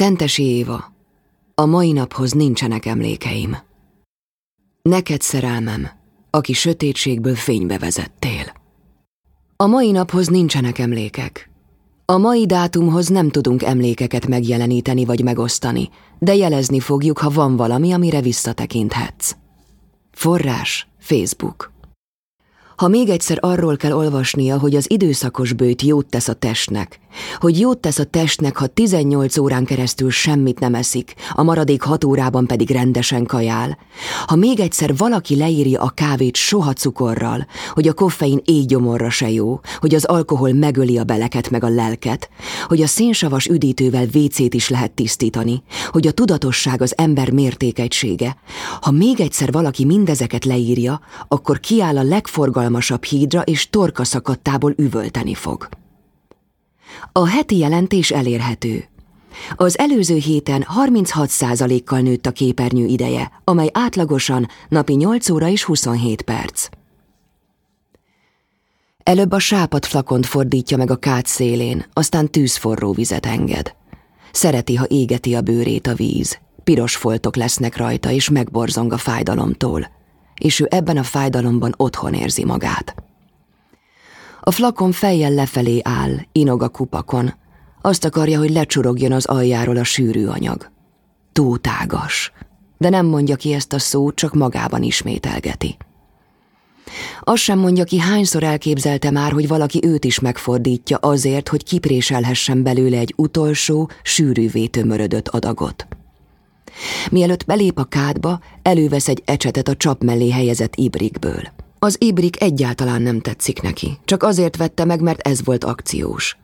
Szentesi Éva, a mai naphoz nincsenek emlékeim. Neked szerelmem, aki sötétségből fénybe vezettél. A mai naphoz nincsenek emlékek. A mai dátumhoz nem tudunk emlékeket megjeleníteni vagy megosztani, de jelezni fogjuk, ha van valami, amire visszatekinthetsz. Forrás Facebook ha még egyszer arról kell olvasnia, hogy az időszakos bőt jót tesz a testnek, hogy jót tesz a testnek, ha 18 órán keresztül semmit nem eszik, a maradék 6 órában pedig rendesen kajál, ha még egyszer valaki leírja a kávét soha cukorral, hogy a koffein éjgyomorra se jó, hogy az alkohol megöli a beleket meg a lelket, hogy a szénsavas üdítővel vécét is lehet tisztítani, hogy a tudatosság az ember mértékegysége, ha még egyszer valaki mindezeket leírja, akkor kiáll a legforgalmasabb hatalmasabb hídra és torka szakadtából üvölteni fog. A heti jelentés elérhető. Az előző héten 36%-kal nőtt a képernyő ideje, amely átlagosan napi 8 óra és 27 perc. Előbb a sápat flakont fordítja meg a kát szélén, aztán tűzforró vizet enged. Szereti, ha égeti a bőrét a víz. Piros foltok lesznek rajta, és megborzong a fájdalomtól és ő ebben a fájdalomban otthon érzi magát. A flakon fejjel lefelé áll, inog a kupakon. Azt akarja, hogy lecsorogjon az aljáról a sűrű anyag. Túltágas. De nem mondja ki ezt a szót, csak magában ismételgeti. Azt sem mondja ki, hányszor elképzelte már, hogy valaki őt is megfordítja azért, hogy kipréselhessen belőle egy utolsó, sűrűvé tömörödött adagot. Mielőtt belép a kádba, elővesz egy ecsetet a csap mellé helyezett ibrikből. Az ibrik egyáltalán nem tetszik neki, csak azért vette meg, mert ez volt akciós.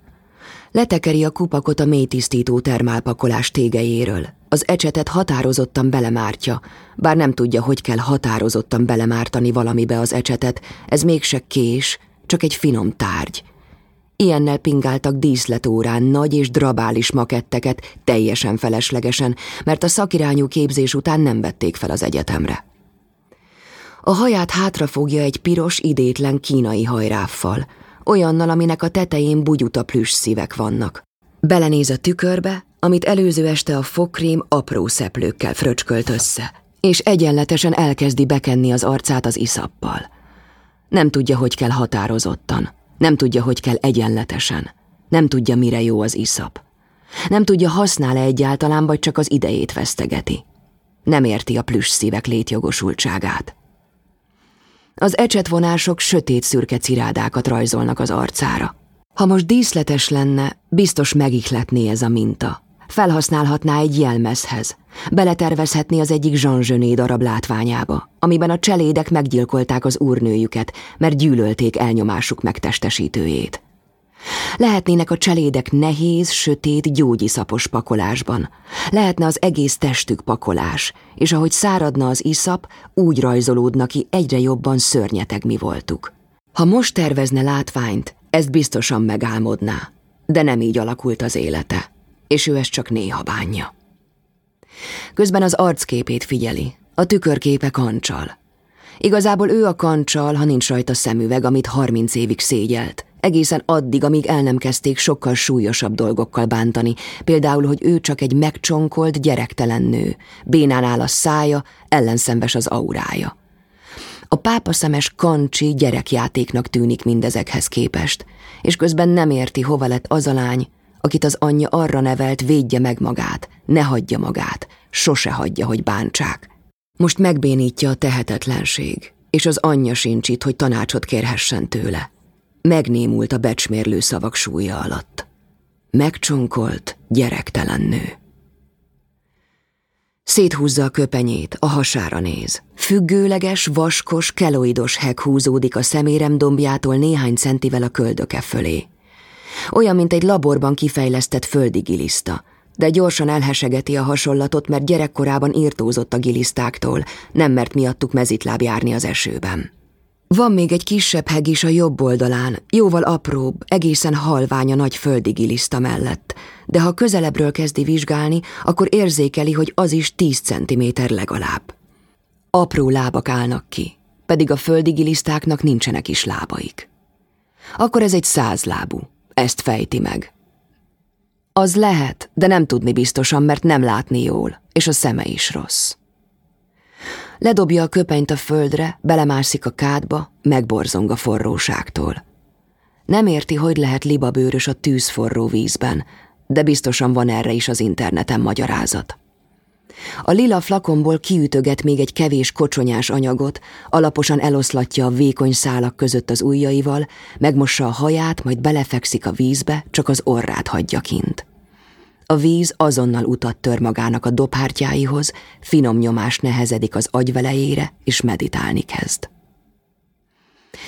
Letekeri a kupakot a mélytisztító termálpakolás tégejéről. Az ecsetet határozottan belemártja, bár nem tudja, hogy kell határozottan belemártani valamibe az ecsetet, ez mégse kés, csak egy finom tárgy – Ilyennel pingáltak díszletórán nagy és drabális maketteket, teljesen feleslegesen, mert a szakirányú képzés után nem vették fel az egyetemre. A haját hátrafogja egy piros, idétlen kínai hajráffal, olyannal, aminek a tetején bugyuta plüss szívek vannak. Belenéz a tükörbe, amit előző este a fogkrém apró szeplőkkel fröcskölt össze, és egyenletesen elkezdi bekenni az arcát az iszappal. Nem tudja, hogy kell határozottan. Nem tudja, hogy kell egyenletesen. Nem tudja, mire jó az iszap. Nem tudja, használ-e egyáltalán, vagy csak az idejét vesztegeti. Nem érti a plüss szívek létjogosultságát. Az ecsetvonások sötét szürke cirádákat rajzolnak az arcára. Ha most díszletes lenne, biztos megihletné ez a minta. Felhasználhatná egy jelmezhez. Beletervezhetné az egyik Jean Genet darab látványába, amiben a cselédek meggyilkolták az úrnőjüket, mert gyűlölték elnyomásuk megtestesítőjét. Lehetnének a cselédek nehéz, sötét, gyógyiszapos pakolásban. Lehetne az egész testük pakolás, és ahogy száradna az iszap, úgy rajzolódna ki egyre jobban szörnyeteg mi voltuk. Ha most tervezne látványt, ezt biztosan megálmodná, de nem így alakult az élete és ő ezt csak néha bánja. Közben az arcképét figyeli, a tükörképe kancsal. Igazából ő a kancsal, ha nincs rajta szemüveg, amit harminc évig szégyelt, egészen addig, amíg el nem kezdték sokkal súlyosabb dolgokkal bántani, például, hogy ő csak egy megcsonkolt, gyerektelen nő, bénán áll a szája, ellenszembes az aurája. A pápaszemes kancsi gyerekjátéknak tűnik mindezekhez képest, és közben nem érti, hova lett az a lány, akit az anyja arra nevelt, védje meg magát, ne hagyja magát, sose hagyja, hogy bántsák. Most megbénítja a tehetetlenség, és az anyja sincs itt, hogy tanácsot kérhessen tőle. Megnémult a becsmérlő szavak súlya alatt. Megcsonkolt, gyerektelen nő. Széthúzza a köpenyét, a hasára néz. Függőleges, vaskos, keloidos heg húzódik a szemérem dombjától néhány centivel a köldöke fölé. Olyan, mint egy laborban kifejlesztett földi giliszta, de gyorsan elhesegeti a hasonlatot, mert gyerekkorában írtózott a gilisztáktól, nem mert miattuk mezitláb járni az esőben. Van még egy kisebb heg is a jobb oldalán, jóval apróbb, egészen halvány a nagy földi giliszta mellett, de ha közelebbről kezdi vizsgálni, akkor érzékeli, hogy az is tíz centiméter legalább. Apró lábak állnak ki, pedig a földi gilisztáknak nincsenek is lábaik. Akkor ez egy százlábú, ezt fejti meg. Az lehet, de nem tudni biztosan, mert nem látni jól, és a szeme is rossz. Ledobja a köpenyt a földre, belemászik a kádba, megborzong a forróságtól. Nem érti, hogy lehet libabőrös a tűzforró vízben, de biztosan van erre is az interneten magyarázat. A lila flakonból kiütöget még egy kevés kocsonyás anyagot, alaposan eloszlatja a vékony szálak között az ujjaival, megmossa a haját, majd belefekszik a vízbe, csak az orrát hagyja kint. A víz azonnal utat tör magának a dobhártyáihoz, finom nyomás nehezedik az agyvelejére, és meditálni kezd.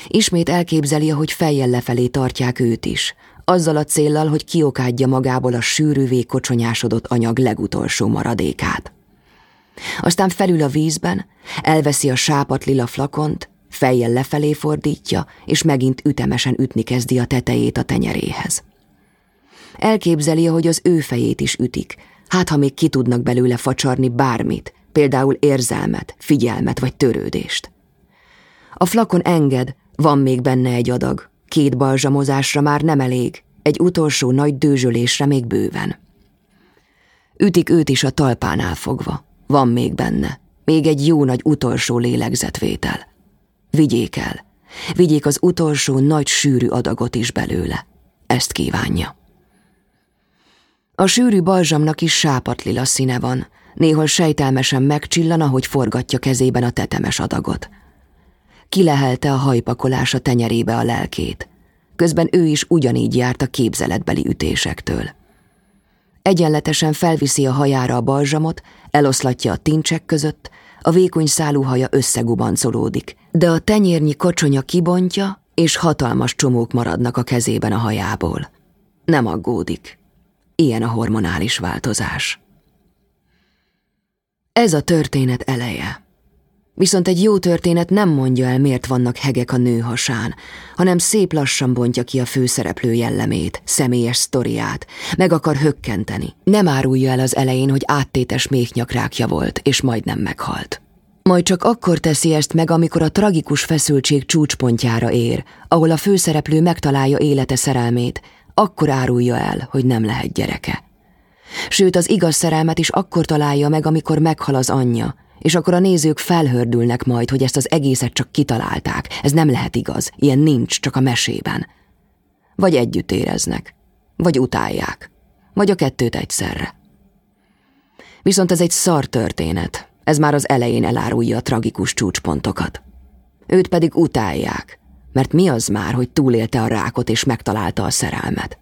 Ismét elképzeli, hogy fejjel lefelé tartják őt is, azzal a céllal, hogy kiokádja magából a sűrűvé kocsonyásodott anyag legutolsó maradékát. Aztán felül a vízben, elveszi a sápat lila flakont, fejjel lefelé fordítja, és megint ütemesen ütni kezdi a tetejét a tenyeréhez. Elképzeli, hogy az ő fejét is ütik, hát ha még ki tudnak belőle facsarni bármit, például érzelmet, figyelmet vagy törődést. A flakon enged, van még benne egy adag, két balzsamozásra már nem elég, egy utolsó nagy dőzsölésre még bőven. Ütik őt is a talpánál fogva. Van még benne. Még egy jó nagy utolsó lélegzetvétel. Vigyék el. Vigyék az utolsó nagy sűrű adagot is belőle. Ezt kívánja. A sűrű balzsamnak is sápatlila színe van, néhol sejtelmesen megcsillan, ahogy forgatja kezében a tetemes adagot. Kilehelte a hajpakolás a tenyerébe a lelkét. Közben ő is ugyanígy járt a képzeletbeli ütésektől. Egyenletesen felviszi a hajára a balzsamot, eloszlatja a tincsek között, a vékony szálú haja összegubancolódik, de a tenyérnyi kocsonya kibontja, és hatalmas csomók maradnak a kezében a hajából. Nem aggódik. Ilyen a hormonális változás. Ez a történet eleje. Viszont egy jó történet nem mondja el, miért vannak hegek a nő hasán, hanem szép lassan bontja ki a főszereplő jellemét, személyes sztoriát, meg akar hökkenteni. Nem árulja el az elején, hogy áttétes méhnyakrákja volt, és majdnem meghalt. Majd csak akkor teszi ezt meg, amikor a tragikus feszültség csúcspontjára ér, ahol a főszereplő megtalálja élete szerelmét, akkor árulja el, hogy nem lehet gyereke. Sőt, az igaz szerelmet is akkor találja meg, amikor meghal az anyja, és akkor a nézők felhördülnek majd, hogy ezt az egészet csak kitalálták. Ez nem lehet igaz, ilyen nincs csak a mesében. Vagy együtt éreznek, vagy utálják, vagy a kettőt egyszerre. Viszont ez egy szar történet, ez már az elején elárulja a tragikus csúcspontokat. Őt pedig utálják, mert mi az már, hogy túlélte a rákot és megtalálta a szerelmet.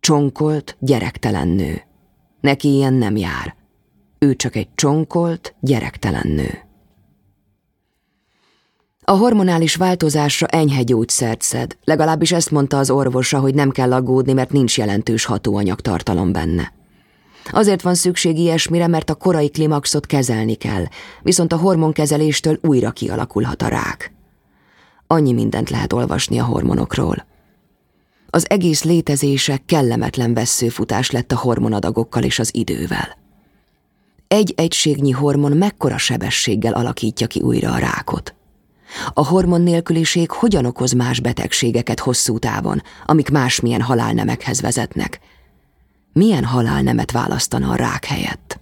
Csonkolt, gyerektelen nő. Neki ilyen nem jár. Ő csak egy csonkolt, gyerektelen nő. A hormonális változásra enyhe gyógyszert szed, legalábbis ezt mondta az orvosa, hogy nem kell aggódni, mert nincs jelentős hatóanyagtartalom benne. Azért van szükség ilyesmire, mert a korai klimaxot kezelni kell, viszont a hormonkezeléstől újra kialakulhat a rák. Annyi mindent lehet olvasni a hormonokról. Az egész létezése kellemetlen veszőfutás lett a hormonadagokkal és az idővel. Egy egységnyi hormon mekkora sebességgel alakítja ki újra a rákot? A hormon nélküliség hogyan okoz más betegségeket hosszú távon, amik másmilyen halálnemekhez vezetnek? Milyen halálnemet választana a rák helyett?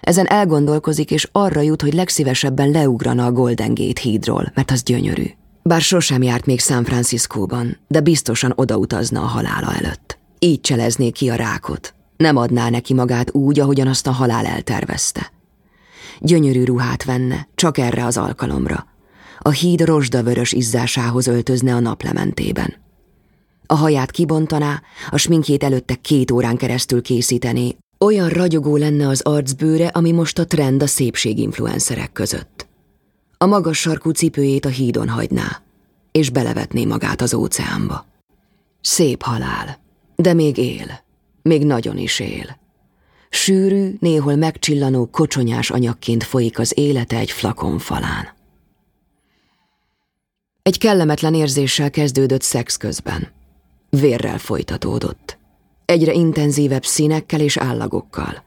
Ezen elgondolkozik, és arra jut, hogy legszívesebben leugrana a Golden Gate hídról, mert az gyönyörű. Bár sosem járt még San Franciscóban, de biztosan odautazna a halála előtt. Így cselezné ki a rákot, nem adná neki magát úgy, ahogyan azt a halál eltervezte. Gyönyörű ruhát venne, csak erre az alkalomra. A híd rozsdavörös izzásához öltözne a naplementében. A haját kibontaná, a sminkjét előtte két órán keresztül készítené, olyan ragyogó lenne az arcbőre, ami most a trend a szépséginfluencerek között. A magas sarkú cipőjét a hídon hagyná, és belevetné magát az óceánba. Szép halál, de még él. Még nagyon is él. Sűrű, néhol megcsillanó kocsonyás anyagként folyik az élete egy flakon falán. Egy kellemetlen érzéssel kezdődött szex közben. Vérrel folytatódott. Egyre intenzívebb színekkel és állagokkal.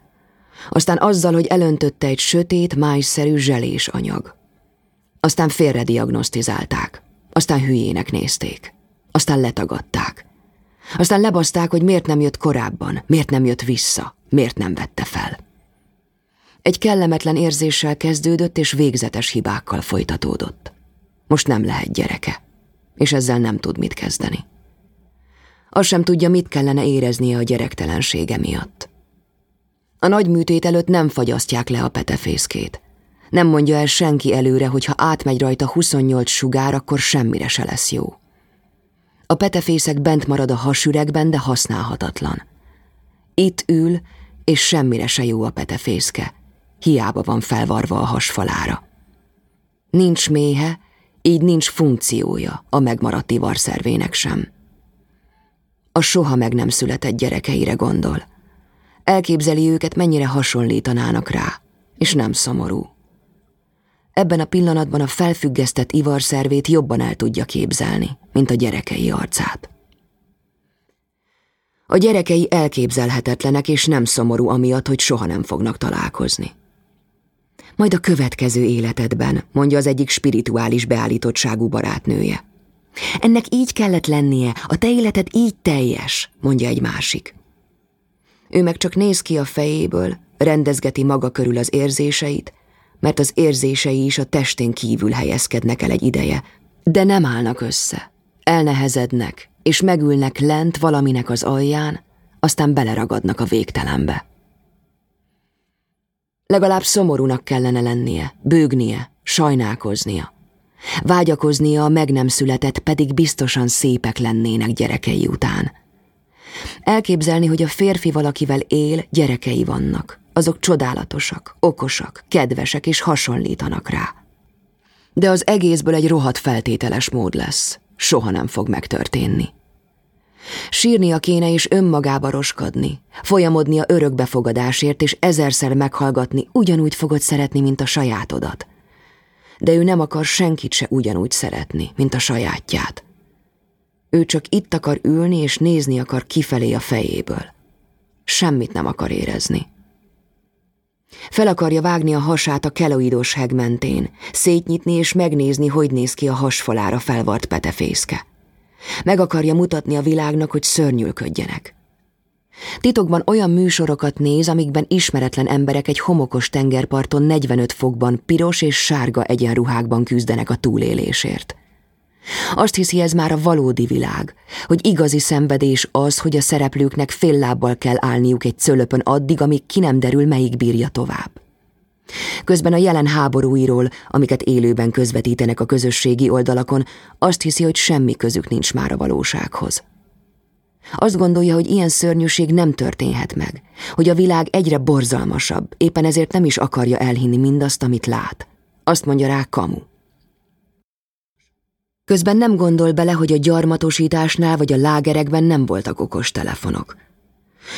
Aztán azzal, hogy elöntötte egy sötét, májszerű zselés anyag. Aztán félre diagnosztizálták. Aztán hülyének nézték. Aztán letagadták. Aztán lebaszták, hogy miért nem jött korábban, miért nem jött vissza, miért nem vette fel. Egy kellemetlen érzéssel kezdődött, és végzetes hibákkal folytatódott. Most nem lehet gyereke, és ezzel nem tud mit kezdeni. Azt sem tudja, mit kellene éreznie a gyerektelensége miatt. A nagy műtét előtt nem fagyasztják le a petefészkét. Nem mondja el senki előre, hogy ha átmegy rajta 28 sugár, akkor semmire se lesz jó. A petefészek bent marad a hasüregben, de használhatatlan. Itt ül, és semmire se jó a petefészke. Hiába van felvarva a hasfalára. Nincs méhe, így nincs funkciója a megmaradt ivarszervének sem. A soha meg nem született gyerekeire gondol. Elképzeli őket, mennyire hasonlítanának rá, és nem szomorú. Ebben a pillanatban a felfüggesztett ivarszervét jobban el tudja képzelni, mint a gyerekei arcát. A gyerekei elképzelhetetlenek és nem szomorú amiatt, hogy soha nem fognak találkozni. Majd a következő életedben, mondja az egyik spirituális beállítottságú barátnője. Ennek így kellett lennie, a te életed így teljes, mondja egy másik. Ő meg csak néz ki a fejéből, rendezgeti maga körül az érzéseit, mert az érzései is a testén kívül helyezkednek el egy ideje, de nem állnak össze. Elnehezednek, és megülnek lent valaminek az alján, aztán beleragadnak a végtelenbe. Legalább szomorúnak kellene lennie, bőgnie, sajnálkoznia. Vágyakoznia a meg nem született, pedig biztosan szépek lennének gyerekei után. Elképzelni, hogy a férfi valakivel él, gyerekei vannak. Azok csodálatosak, okosak, kedvesek és hasonlítanak rá. De az egészből egy rohadt feltételes mód lesz. Soha nem fog megtörténni. Sírnia kéne és önmagába roskadni, folyamodnia örökbefogadásért és ezerszer meghallgatni, ugyanúgy fogod szeretni, mint a sajátodat. De ő nem akar senkit se ugyanúgy szeretni, mint a sajátját. Ő csak itt akar ülni és nézni akar kifelé a fejéből. Semmit nem akar érezni. Fel akarja vágni a hasát a keloidos heg mentén, szétnyitni és megnézni, hogy néz ki a hasfalára felvart petefészke. Meg akarja mutatni a világnak, hogy szörnyülködjenek. Titokban olyan műsorokat néz, amikben ismeretlen emberek egy homokos tengerparton 45 fokban piros és sárga egyenruhákban küzdenek a túlélésért. Azt hiszi ez már a valódi világ, hogy igazi szenvedés az, hogy a szereplőknek fél lábbal kell állniuk egy cölöpön addig, amíg ki nem derül, melyik bírja tovább. Közben a jelen háborúiról, amiket élőben közvetítenek a közösségi oldalakon, azt hiszi, hogy semmi közük nincs már a valósághoz. Azt gondolja, hogy ilyen szörnyűség nem történhet meg, hogy a világ egyre borzalmasabb, éppen ezért nem is akarja elhinni mindazt, amit lát. Azt mondja rá Kamu. Közben nem gondol bele, hogy a gyarmatosításnál vagy a lágerekben nem voltak okos telefonok.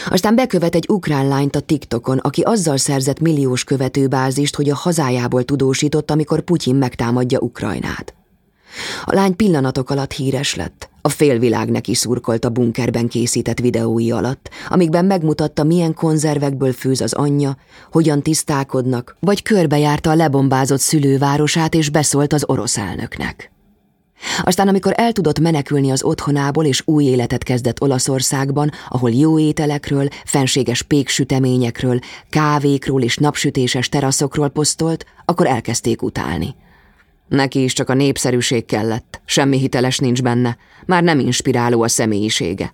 Aztán bekövet egy ukrán lányt a TikTokon, aki azzal szerzett milliós követőbázist, hogy a hazájából tudósított, amikor Putyin megtámadja Ukrajnát. A lány pillanatok alatt híres lett. A félvilág neki szurkolt a bunkerben készített videói alatt, amikben megmutatta, milyen konzervekből főz az anyja, hogyan tisztálkodnak, vagy körbejárta a lebombázott szülővárosát és beszólt az orosz elnöknek. Aztán, amikor el tudott menekülni az otthonából, és új életet kezdett Olaszországban, ahol jó ételekről, fenséges péksüteményekről, kávékról és napsütéses teraszokról posztolt, akkor elkezdték utálni. Neki is csak a népszerűség kellett, semmi hiteles nincs benne, már nem inspiráló a személyisége.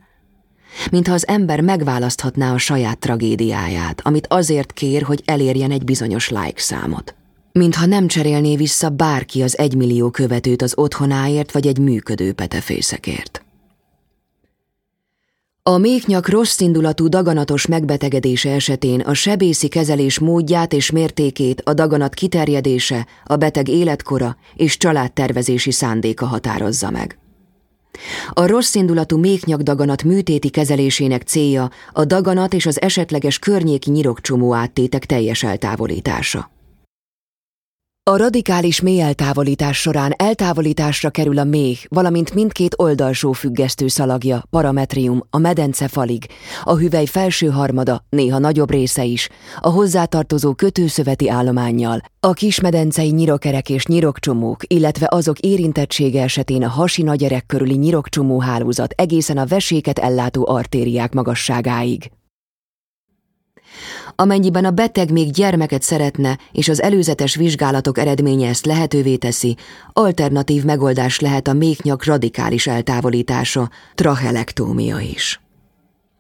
Mintha az ember megválaszthatná a saját tragédiáját, amit azért kér, hogy elérjen egy bizonyos like számot mintha nem cserélné vissza bárki az egymillió követőt az otthonáért vagy egy működő petefészekért. A méhnyak rossz indulatú daganatos megbetegedése esetén a sebészi kezelés módját és mértékét a daganat kiterjedése, a beteg életkora és családtervezési szándéka határozza meg. A rossz indulatú méhnyak daganat műtéti kezelésének célja a daganat és az esetleges környéki nyirokcsomó áttétek teljes eltávolítása. A radikális mély eltávolítás során eltávolításra kerül a méh, valamint mindkét oldalsó függesztő szalagja, parametrium, a medence falig, a hüvely felső harmada, néha nagyobb része is, a hozzátartozó kötőszöveti állományjal, a kismedencei nyirokerek és nyirokcsomók, illetve azok érintettsége esetén a hasi nagyerek körüli nyirokcsomó hálózat egészen a veséket ellátó artériák magasságáig. Amennyiben a beteg még gyermeket szeretne, és az előzetes vizsgálatok eredménye ezt lehetővé teszi, alternatív megoldás lehet a méhnyak radikális eltávolítása, trachelektómia is.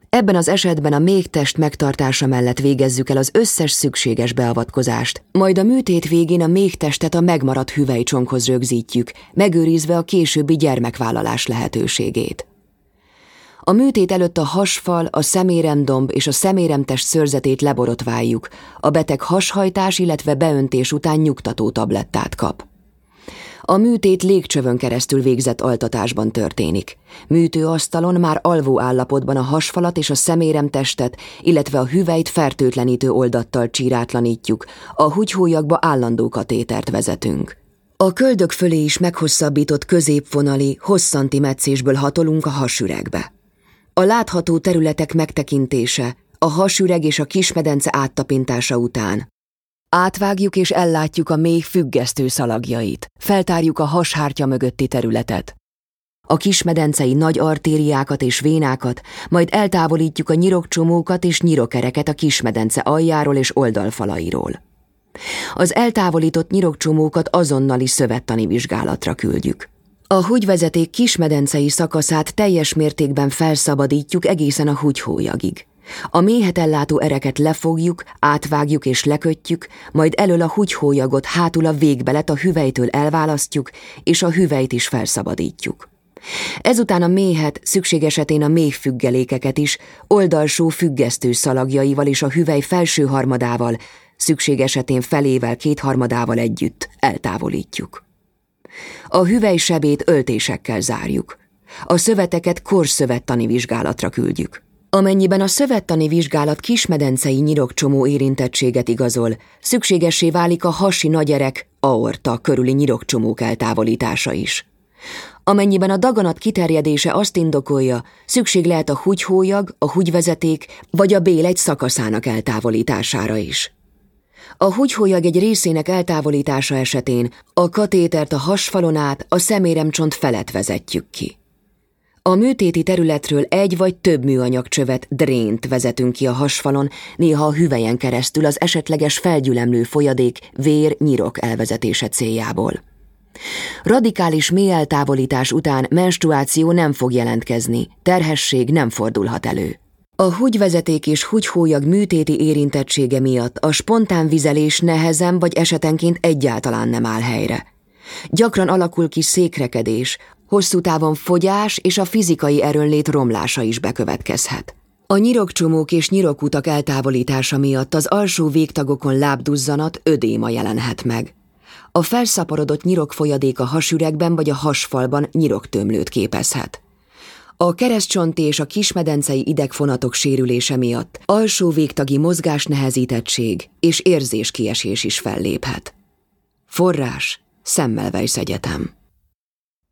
Ebben az esetben a méhtest megtartása mellett végezzük el az összes szükséges beavatkozást, majd a műtét végén a méhtestet a megmaradt hüvelycsonkhoz rögzítjük, megőrizve a későbbi gyermekvállalás lehetőségét. A műtét előtt a hasfal, a szeméremdomb és a szeméremtest szörzetét leborotváljuk, a beteg hashajtás, illetve beöntés után nyugtató tablettát kap. A műtét légcsövön keresztül végzett altatásban történik. Műtőasztalon már alvó állapotban a hasfalat és a szeméremtestet, illetve a hüvelyt fertőtlenítő oldattal csírátlanítjuk, a húgyhólyakba állandó katétert vezetünk. A köldök fölé is meghosszabbított középvonali, hosszanti meccésből hatolunk a hasüregbe. A látható területek megtekintése, a hasüreg és a kismedence áttapintása után. Átvágjuk és ellátjuk a méh függesztő szalagjait, feltárjuk a hashártya mögötti területet. A kismedencei nagy artériákat és vénákat, majd eltávolítjuk a nyirokcsomókat és nyirokereket a kismedence aljáról és oldalfalairól. Az eltávolított nyirokcsomókat azonnali szövettani vizsgálatra küldjük. A húgyvezeték kismedencei szakaszát teljes mértékben felszabadítjuk egészen a húgyhólyagig. A méhet ellátó ereket lefogjuk, átvágjuk és lekötjük, majd elől a húgyhólyagot hátul a végbelet a hüvelytől elválasztjuk, és a hüvelyt is felszabadítjuk. Ezután a méhet, szükség esetén a méhfüggelékeket is, oldalsó függesztő szalagjaival és a hüvely felső harmadával, szükség esetén felével kétharmadával együtt eltávolítjuk. A hüvelysebét öltésekkel zárjuk. A szöveteket korszövettani vizsgálatra küldjük. Amennyiben a szövettani vizsgálat kismedencei nyirokcsomó érintettséget igazol, szükségessé válik a hasi nagyerek, aorta körüli nyirokcsomók eltávolítása is. Amennyiben a daganat kiterjedése azt indokolja, szükség lehet a húgyhólyag, a húgyvezeték vagy a bél egy szakaszának eltávolítására is. A húgyhólyag egy részének eltávolítása esetén a katétert a hasfalon át a szeméremcsont felett vezetjük ki. A műtéti területről egy vagy több műanyagcsövet, drént vezetünk ki a hasfalon, néha a hüvelyen keresztül az esetleges felgyülemlő folyadék, vér, nyirok elvezetése céljából. Radikális mély eltávolítás után menstruáció nem fog jelentkezni, terhesség nem fordulhat elő. A húgyvezeték és húgyhólyag műtéti érintettsége miatt a spontán vizelés nehezen vagy esetenként egyáltalán nem áll helyre. Gyakran alakul ki székrekedés, hosszú távon fogyás és a fizikai erőnlét romlása is bekövetkezhet. A nyirokcsomók és nyirokutak eltávolítása miatt az alsó végtagokon lábduzzanat, ödéma jelenhet meg. A felszaporodott nyirokfolyadék a hasüregben vagy a hasfalban nyiroktömlőt képezhet. A keresztcsonti és a kismedencei idegfonatok sérülése miatt alsó végtagi mozgásnehezítettség és érzéskiesés is felléphet. Forrás Szemmelweis Egyetem